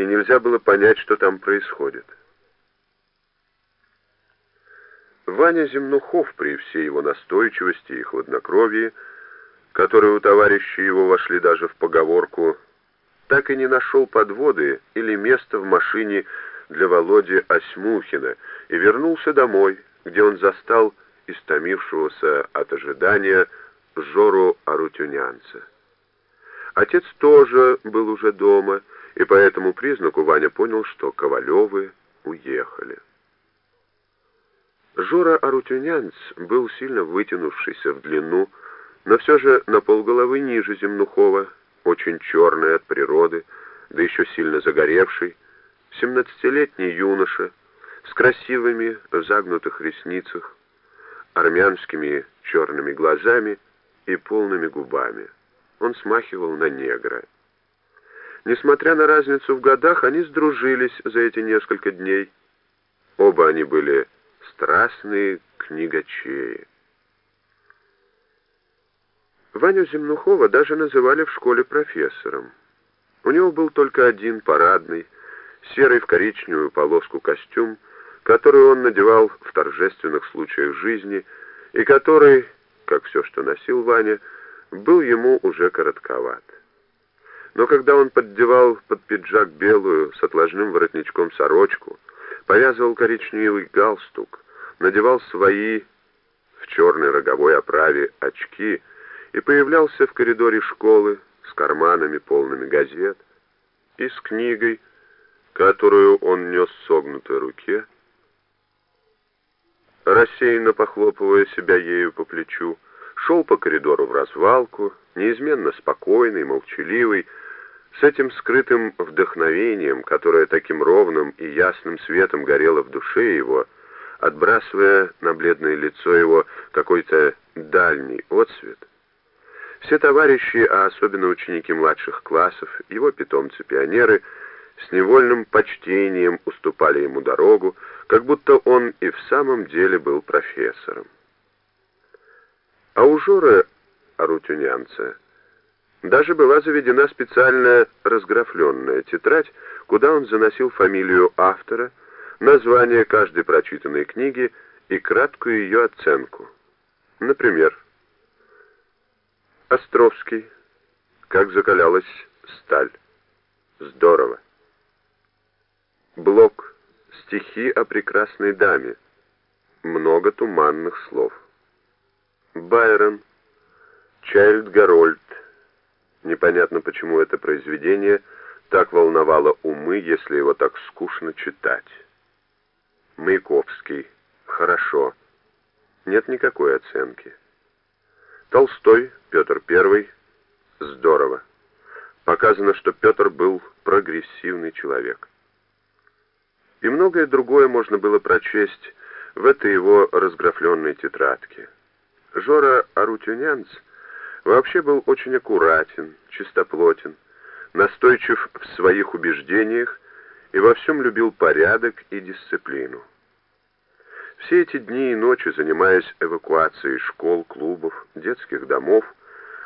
и нельзя было понять, что там происходит. Ваня Земнухов при всей его настойчивости и хладнокровии, которые у товарища его вошли даже в поговорку, так и не нашел подводы или места в машине для Володи Осьмухина и вернулся домой, где он застал истомившегося от ожидания Жору Арутюнянца. Отец тоже был уже дома, и по этому признаку Ваня понял, что Ковалевы уехали. Жора Арутюнянц был сильно вытянувшийся в длину, но все же на полголовы ниже Земнухова, очень черный от природы, да еще сильно загоревший, семнадцатилетний юноша с красивыми в загнутых ресницах, армянскими черными глазами и полными губами. Он смахивал на негра. Несмотря на разницу в годах, они сдружились за эти несколько дней. Оба они были страстные книгачеи. Ваню Земнухова даже называли в школе профессором. У него был только один парадный, серый в коричневую полоску костюм, который он надевал в торжественных случаях жизни и который, как все, что носил Ваня, был ему уже коротковат. Но когда он поддевал под пиджак белую с отложным воротничком сорочку, повязывал коричневый галстук, надевал свои в черной роговой оправе очки и появлялся в коридоре школы с карманами полными газет и с книгой, которую он нес в согнутой руке, рассеянно похлопывая себя ею по плечу, шел по коридору в развалку, неизменно спокойный, молчаливый, с этим скрытым вдохновением, которое таким ровным и ясным светом горело в душе его, отбрасывая на бледное лицо его какой-то дальний отсвет, все товарищи, а особенно ученики младших классов, его питомцы-пионеры, с невольным почтением уступали ему дорогу, как будто он и в самом деле был профессором. А у Жоры Арутюнянца даже была заведена специальная разграфленная тетрадь, куда он заносил фамилию автора, название каждой прочитанной книги и краткую ее оценку. Например, Островский. Как закалялась сталь. Здорово. Блок. Стихи о прекрасной даме. Много туманных слов. Байрон. Чайльд Гарольд. Непонятно, почему это произведение так волновало умы, если его так скучно читать. Маяковский. Хорошо. Нет никакой оценки. Толстой, Петр I. Здорово. Показано, что Петр был прогрессивный человек. И многое другое можно было прочесть в этой его разграфленной тетрадке. Жора Арутюнянц вообще был очень аккуратен, чистоплотен, настойчив в своих убеждениях и во всем любил порядок и дисциплину. Все эти дни и ночи, занимаясь эвакуацией школ, клубов, детских домов,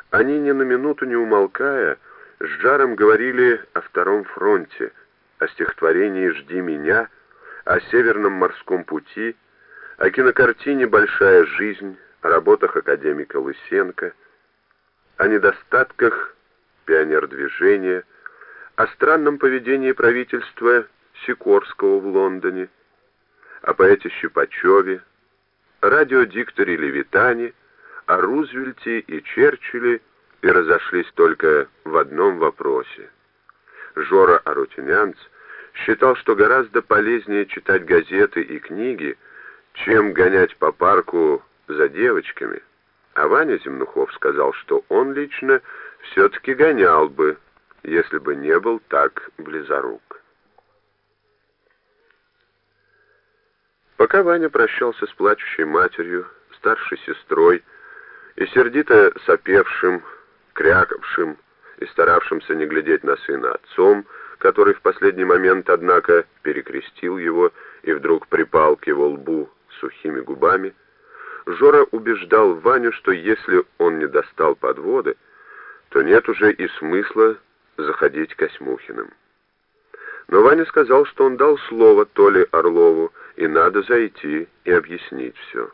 они ни на минуту не умолкая, с жаром говорили о Втором фронте, о стихотворении «Жди меня», о Северном морском пути, о кинокартине «Большая жизнь», о работах академика Лысенко, о недостатках пионер-движения, о странном поведении правительства Сикорского в Лондоне, о поэте Щипачеве, радиодикторе Левитане, о Рузвельте и Черчилле и разошлись только в одном вопросе. Жора Арутюнянц считал, что гораздо полезнее читать газеты и книги, чем гонять по парку за девочками, а Ваня Земнухов сказал, что он лично все-таки гонял бы, если бы не был так близорук. Пока Ваня прощался с плачущей матерью, старшей сестрой и сердито сопевшим, крякавшим и старавшимся не глядеть на сына отцом, который в последний момент, однако, перекрестил его и вдруг припал к его лбу сухими губами, Жора убеждал Ваню, что если он не достал подводы, то нет уже и смысла заходить к Осьмухиным. Но Ваня сказал, что он дал слово Толе Орлову, и надо зайти и объяснить все.